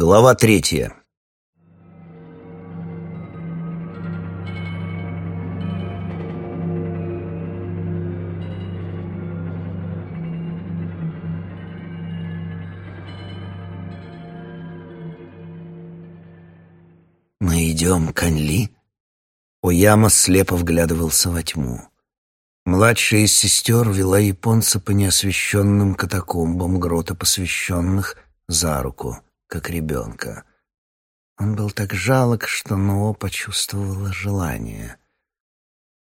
Глава третья. «Мы идем к Анли?» Ояма слепо вглядывался во тьму. Младшая из сестер вела японца по неосвещенным катакомбам грота посвященных за руку, как ребенка. Он был так жалок, что Ноо почувствовала желание.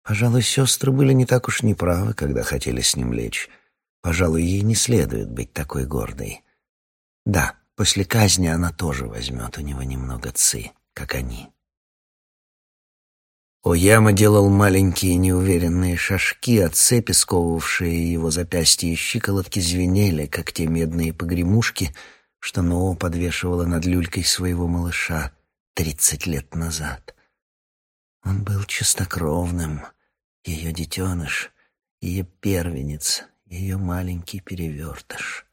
Пожалуй, сестры были не так уж неправы, когда хотели с ним лечь. Пожалуй, ей не следует быть такой гордой. Да, после казни она тоже возьмет у него немного ци, как они. Ояма делал маленькие неуверенные шажки, а цепи, сковывавшие его запястья и щиколотки, звенели, как те медные погремушки, что Ноо подвешивала над люлькой своего малыша тридцать лет назад. Он был чистокровным, ее детеныш, ее первенец, ее маленький перевертыш.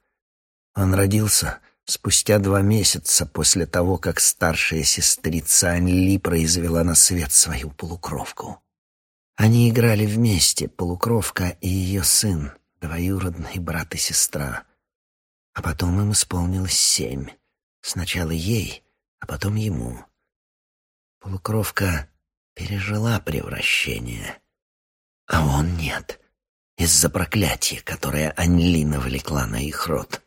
Он родился спустя два месяца после того, как старшая сестрица Анли произвела на свет свою полукровку. Они играли вместе, полукровка и ее сын, двоюродный брат и сестра. А потом им исполнилось семь. Сначала ей, а потом ему. Полукровка пережила превращение, а он нет, из-за проклятия, которое Анли навлекла на их род.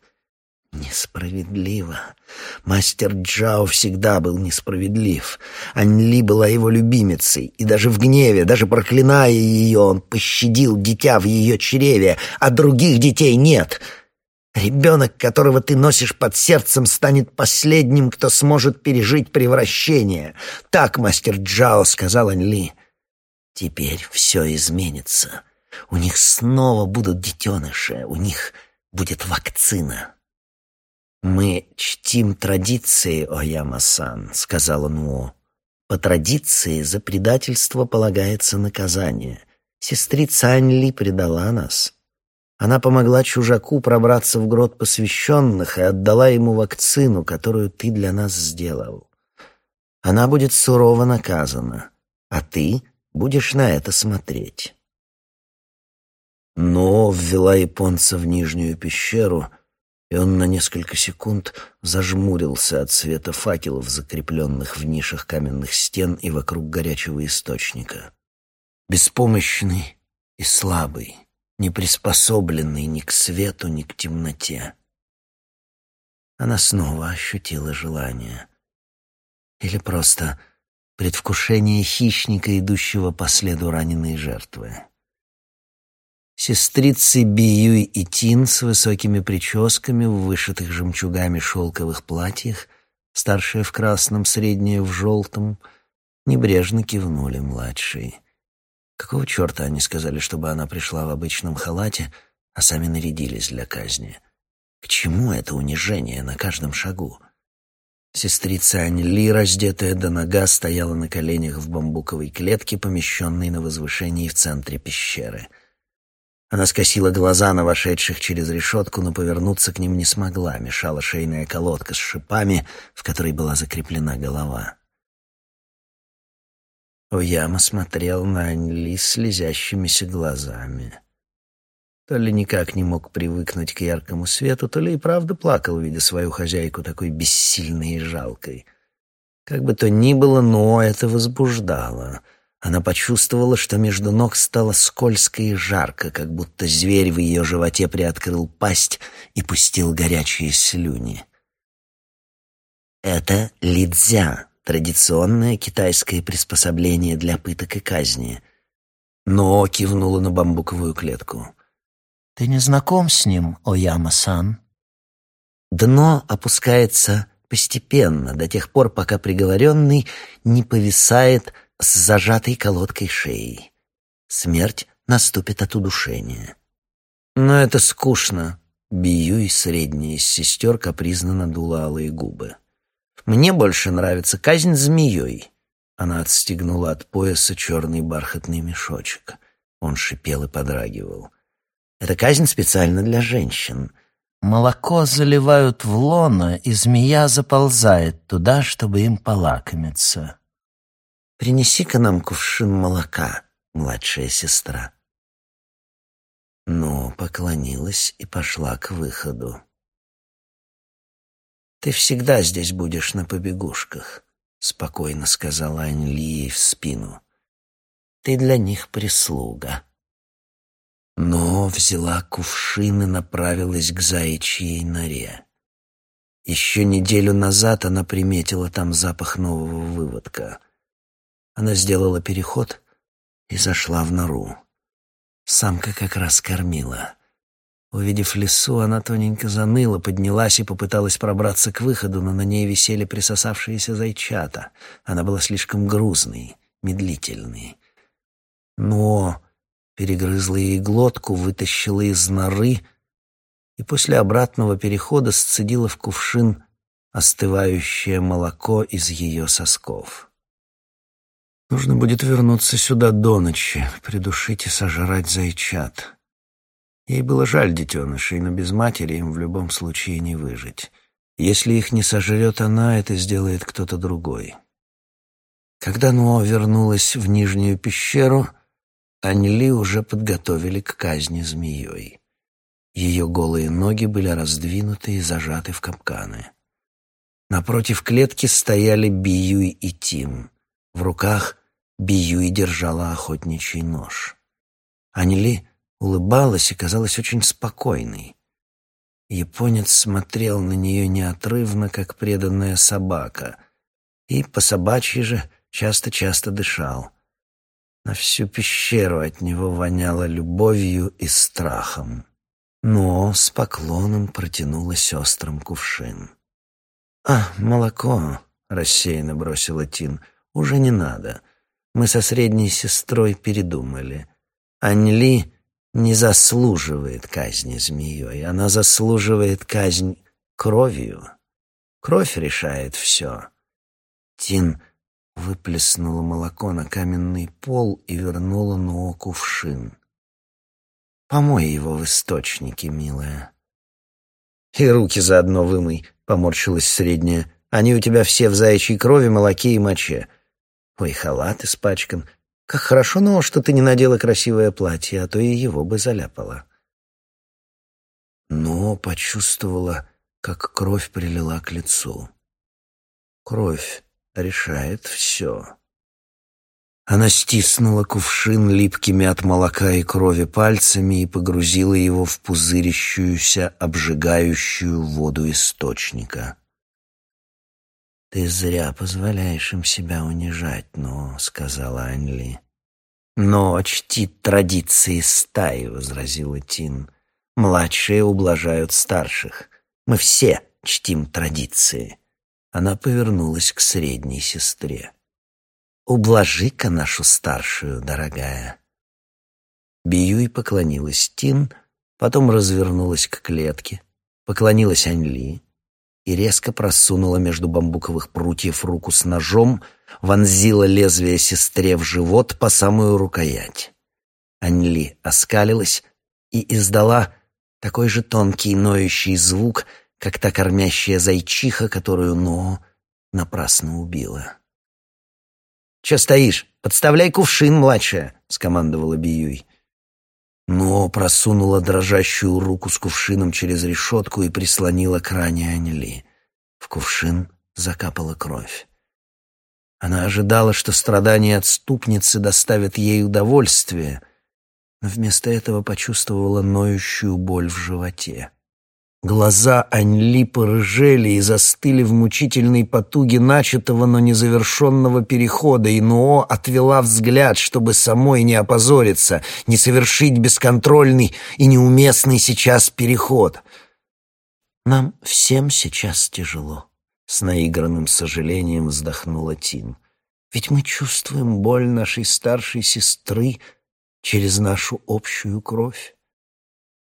Несправедливо. Мастер Джао всегда был несправедлив. Анли была его любимицей, и даже в гневе, даже проклиная ее, он пощадил дитя в ее чреве, а других детей нет. Ребенок, которого ты носишь под сердцем, станет последним, кто сможет пережить превращение. Так мастер Джао сказал Анли. Теперь все изменится. У них снова будут детеныши, у них будет вакцина. «Мы чтим традиции, Ояма-сан», — сказала Нуо. «По традиции за предательство полагается наказание. Сестрица Аньли предала нас. Она помогла чужаку пробраться в грот посвященных и отдала ему вакцину, которую ты для нас сделал. Она будет сурово наказана, а ты будешь на это смотреть». Но ввела японца в нижнюю пещеру — и он на несколько секунд зажмурился от света факелов, закрепленных в нишах каменных стен и вокруг горячего источника. Беспомощный и слабый, не приспособленный ни к свету, ни к темноте. Она снова ощутила желание. Или просто предвкушение хищника, идущего по следу раненой жертвы. Сестрицы Биюй и Тин с высокими прическами в вышитых жемчугами шелковых платьях, старшая в красном, средняя в желтом, небрежно кивнули младшей. Какого черта они сказали, чтобы она пришла в обычном халате, а сами нарядились для казни? К чему это унижение на каждом шагу? Сестрица Аньли, раздетая до нога, стояла на коленях в бамбуковой клетке, помещенной на возвышении в центре пещеры — она скосила глаза на вошедших через решетку, но повернуться к ним не смогла. Мешала шейная колодка с шипами, в которой была закреплена голова. Ояма смотрел на Аньли слезящимися глазами. То ли никак не мог привыкнуть к яркому свету, то ли и правда плакал, видя свою хозяйку такой бессильной и жалкой. Как бы то ни было, но это возбуждало — она почувствовала, что между ног стало скользко и жарко, как будто зверь в ее животе приоткрыл пасть и пустил горячие слюни. Это лидзя, традиционное китайское приспособление для пыток и казни. Но кивнула на бамбуковую клетку. «Ты не знаком с ним, Ояма-сан?» Дно опускается постепенно, до тех пор, пока приговоренный не повисает с зажатой колодкой шеей. Смерть наступит от удушения. Но это скучно. Бию и средняя из сестер капризно надула алые губы. Мне больше нравится казнь змеей. Она отстегнула от пояса черный бархатный мешочек. Он шипел и подрагивал. Это казнь специально для женщин. Молоко заливают в лоно, и змея заползает туда, чтобы им полакомиться. «Принеси-ка нам кувшин молока, младшая сестра». Но поклонилась и пошла к выходу. «Ты всегда здесь будешь на побегушках», — спокойно сказала Аньли ей в спину. «Ты для них прислуга». Но взяла кувшин и направилась к заячьей норе. Еще неделю назад она приметила там запах нового выводка. Она сделала переход и зашла в нору. Самка как раз кормила. Увидев лесу, она тоненько заныла, поднялась и попыталась пробраться к выходу, но на ней висели присосавшиеся зайчата. Она была слишком грузной, медлительной. Но перегрызла ей глотку, вытащила из норы и после обратного перехода сцедила в кувшин остывающее молоко из ее сосков. Нужно будет вернуться сюда до ночи, придушить и сожрать зайчат. Ей было жаль детенышей, но без матери им в любом случае не выжить. Если их не сожрет она, это сделает кто-то другой. Когда Нуо вернулась в нижнюю пещеру, Аньли уже подготовили к казни змеей. Ее голые ноги были раздвинуты и зажаты в капканы. Напротив клетки стояли Биюй и Тим. В руках Биюй держала охотничий нож. Аньли улыбалась и казалась очень спокойной. Японец смотрел на нее неотрывно, как преданная собака, и по собачьи же часто-часто дышал. На всю пещеру от него воняло любовью и страхом. Но с поклоном протянула сестрам кувшин. «А, молоко!» — рассеянно бросила Тин. «Уже не надо. Мы со средней сестрой передумали. Аньли не заслуживает казни змеей, она заслуживает казнь кровью. Кровь решает все. Тин выплеснула молоко на каменный пол и вернула Нуо кувшин. «Помой его в источнике, милая». «И руки заодно вымой», — поморщилась средняя. «Они у тебя все в заячьей крови, молоке и моче. Ой, халат испачкан. Как хорошо, но что ты не надела красивое платье, а то и его бы заляпала. Но почувствовала, как кровь прилила к лицу. Кровь решает все. Она стиснула кувшин липкими от молока и крови пальцами и погрузила его в пузырящуюся, обжигающую воду источника. «Ты зря позволяешь им себя унижать, но», — сказала Аньли. «Но чтит традиции стаи», — возразила Тин. «Младшие ублажают старших. Мы все чтим традиции». Она повернулась к средней сестре. «Ублажи-ка нашу старшую, дорогая». Биюй поклонилась Тин, потом развернулась к клетке, поклонилась Аньли, и резко просунула между бамбуковых прутьев руку с ножом, вонзила лезвие сестре в живот по самую рукоять. Аньли оскалилась и издала такой же тонкий ноющий звук, как та кормящая зайчиха, которую Но напрасно убила. «Че стоишь? Подставляй кувшин, младшая!» — скомандовала Биюй но просунула дрожащую руку с кувшином через решетку и прислонила к ране Анели. В кувшин закапала кровь. Она ожидала, что страдания отступницы доставят ей удовольствие, но вместо этого почувствовала ноющую боль в животе. Глаза Аньли порыжели и застыли в мучительной потуге начатого, но незавершенного перехода, и Ноо отвела взгляд, чтобы самой не опозориться, не совершить бесконтрольный и неуместный сейчас переход. «Нам всем сейчас тяжело», — с наигранным сожалением вздохнула Тин. «Ведь мы чувствуем боль нашей старшей сестры через нашу общую кровь».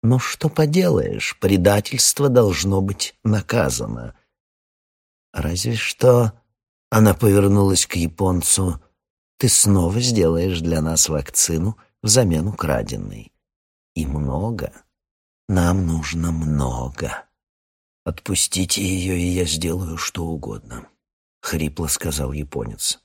Но что поделаешь, предательство должно быть наказано. Разве что она повернулась к японцу. Ты снова сделаешь для нас вакцину взамен украденной. И много. Нам нужно много. Отпустите ее, и я сделаю что угодно, — хрипло сказал японец.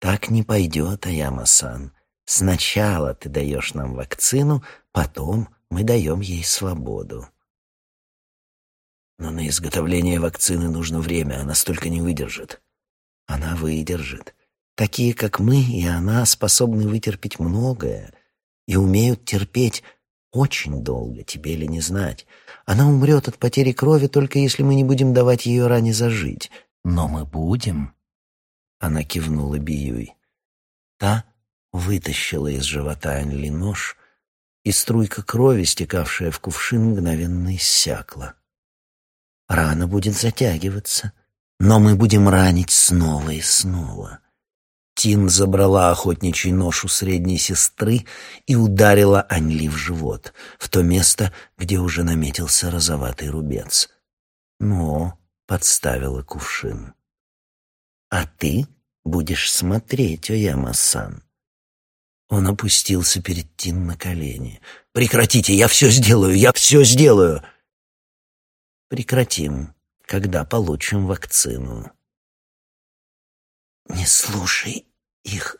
Так не пойдет, Аяма-сан. Сначала ты даешь нам вакцину, потом мы даем ей свободу. Но на изготовление вакцины нужно время, она столько не выдержит. Она выдержит. Такие, как мы и она, способны вытерпеть многое и умеют терпеть очень долго, тебе ли не знать. Она умрет от потери крови только если мы не будем давать ее ране зажить. Но мы будем. Она кивнула Биюй. Та вытащила из живота Анли нож, и струйка крови, стекавшая в кувшин, мгновенно иссякла. Рана будет затягиваться, но мы будем ранить снова и снова. Тин забрала охотничий нож у средней сестры и ударила Анли в живот, в то место, где уже наметился розоватый рубец. Но подставила кувшин. «А ты будешь смотреть, Ояма-сан». Он опустился перед Тин на колени. «Прекратите! Я все сделаю! Я все сделаю!» «Прекратим, когда получим вакцину». «Не слушай их,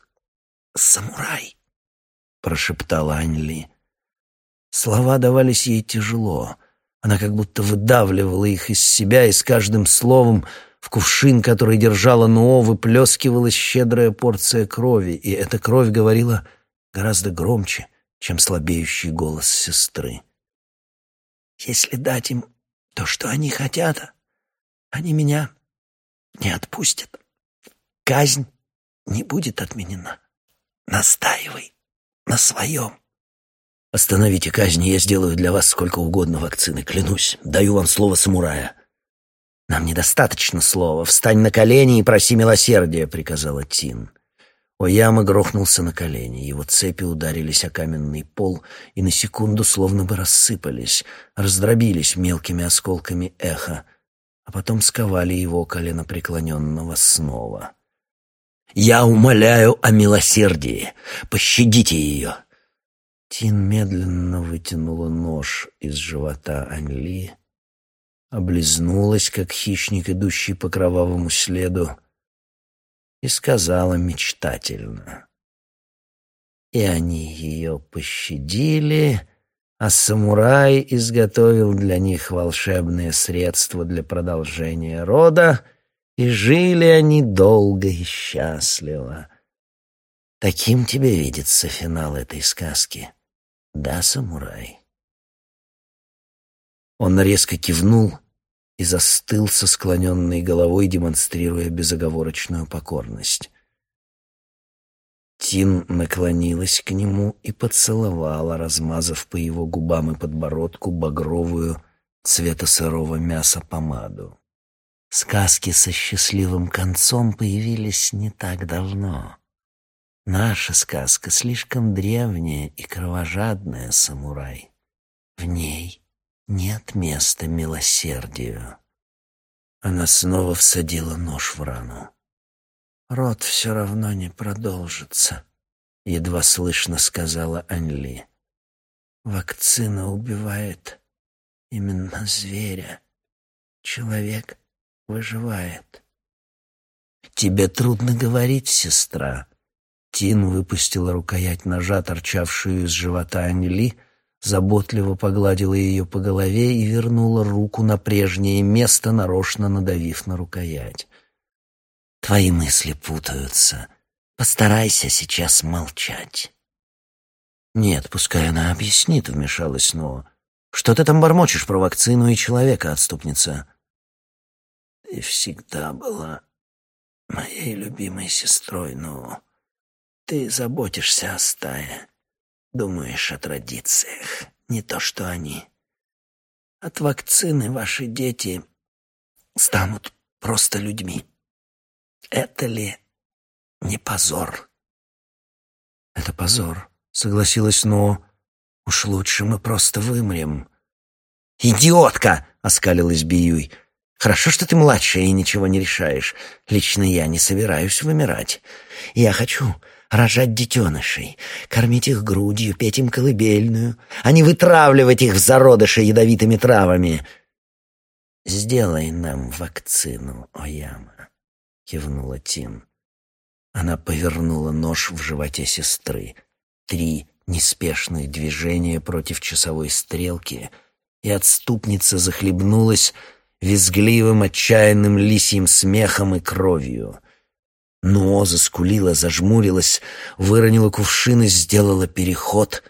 самурай», — прошептала Аньли. Слова давались ей тяжело. Она как будто выдавливала их из себя, и с каждым словом в кувшин, который держала Нуо, выплескивалась щедрая порция крови, и эта кровь говорила гораздо громче, чем слабеющий голос сестры. «Если дать им то, что они хотят, они меня не отпустят. Казнь не будет отменена. Настаивай на своем». «Остановите казнь, я сделаю для вас сколько угодно вакцины, клянусь. Даю вам слово самурая». «Нам недостаточно слова. Встань на колени и проси милосердия», — приказала Тин. Ояма грохнулся на колени. Его цепи ударились о каменный пол и на секунду словно бы рассыпались, раздробились мелкими осколками эха, а потом сковали его колено преклоненного снова. «Я умоляю о милосердии! Пощадите ее!» Тин медленно вытянула нож из живота Аньли, облизнулась, как хищник, идущий по кровавому следу, и сказала мечтательно. И они ее пощадили, а самурай изготовил для них волшебное средство для продолжения рода, и жили они долго и счастливо. Таким тебе видится финал этой сказки, да, самурай? Он резко кивнул и застыл со склоненной головой, демонстрируя безоговорочную покорность. Тин наклонилась к нему и поцеловала, размазав по его губам и подбородку багровую цвета сырого мяса помаду. Сказки со счастливым концом появились не так давно. Наша сказка слишком древняя и кровожадная, самурай. В ней нет места милосердию. Она снова всадила нож в рану. Рот все равно не продолжится, едва слышно сказала Анли. Вакцина убивает именно зверя. Человек выживает. Тебе трудно говорить, сестра. Тин выпустила рукоять ножа, торчавшую из живота Анли, заботливо погладила ее по голове и вернула руку на прежнее место, нарочно надавив на рукоять. «Твои мысли путаются. Постарайся сейчас молчать». «Нет, пускай она объяснит», — вмешалась Ноа. «Что ты там бормочешь про вакцину и человека, отступница?» «Ты всегда была моей любимой сестрой, но ты заботишься о стае. Думаешь о традициях, не то что они. От вакцины ваши дети станут просто людьми. Это ли не позор? Это позор, согласилась Но. Уж лучше мы просто вымрем. Идиотка, оскалилась Биюй. Хорошо, что ты младшая и ничего не решаешь. Лично я не собираюсь вымирать. Я хочу рожать детенышей, кормить их грудью, петь им колыбельную, а не вытравливать их в зародыши ядовитыми травами. «Сделай нам вакцину, Ояма», — кивнула Тин. Она повернула нож в животе сестры. Три неспешных движения против часовой стрелки, и отступница захлебнулась визгливым, отчаянным лисьим смехом и кровью. Но заскулила, зажмурилась, выронила кувшин и сделала переход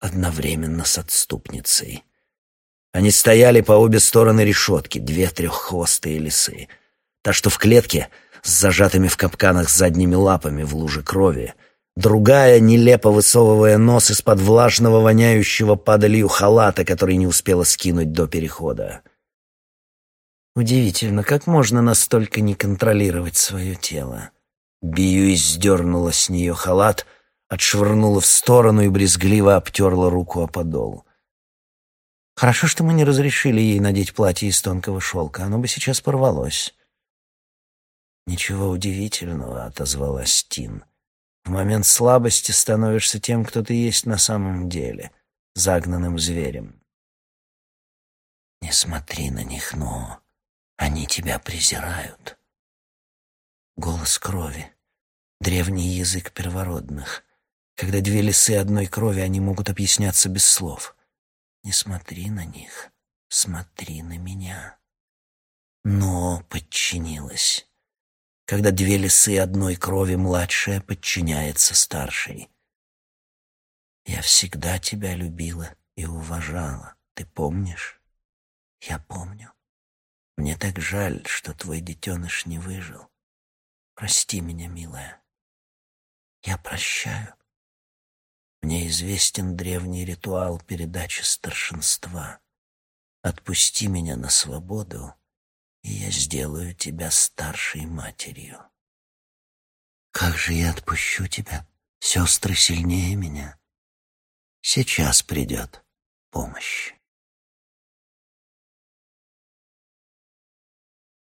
одновременно с отступницей. Они стояли по обе стороны решетки, две треххвостые лисы. Та, что в клетке, с зажатыми в капканах задними лапами в луже крови, другая, нелепо высовывая нос из-под влажного, воняющего падалью халата, который не успела скинуть до перехода. Удивительно, как можно настолько не контролировать свое тело. Бьюис сдернула с нее халат, отшвырнула в сторону и брезгливо обтерла руку о подол. Хорошо, что мы не разрешили ей надеть платье из тонкого шелка, оно бы сейчас порвалось. «Ничего удивительного», — отозвалась Тин. «В момент слабости становишься тем, кто ты есть на самом деле, загнанным зверем». «Не смотри на них, но они тебя презирают». Голос крови, древний язык первородных. Когда две лисы одной крови, они могут объясняться без слов. Не смотри на них, смотри на меня. Но подчинилась когда две лисы одной крови младшая подчиняется старшей. Я всегда тебя любила и уважала, ты помнишь? Я помню. Мне так жаль, что твой детеныш не выжил. Прости меня, милая. Я прощаю. Мне известен древний ритуал передачи старшинства. Отпусти меня на свободу, и я сделаю тебя старшей матерью. Как же я отпущу тебя? Сестры сильнее меня. Сейчас придет помощь.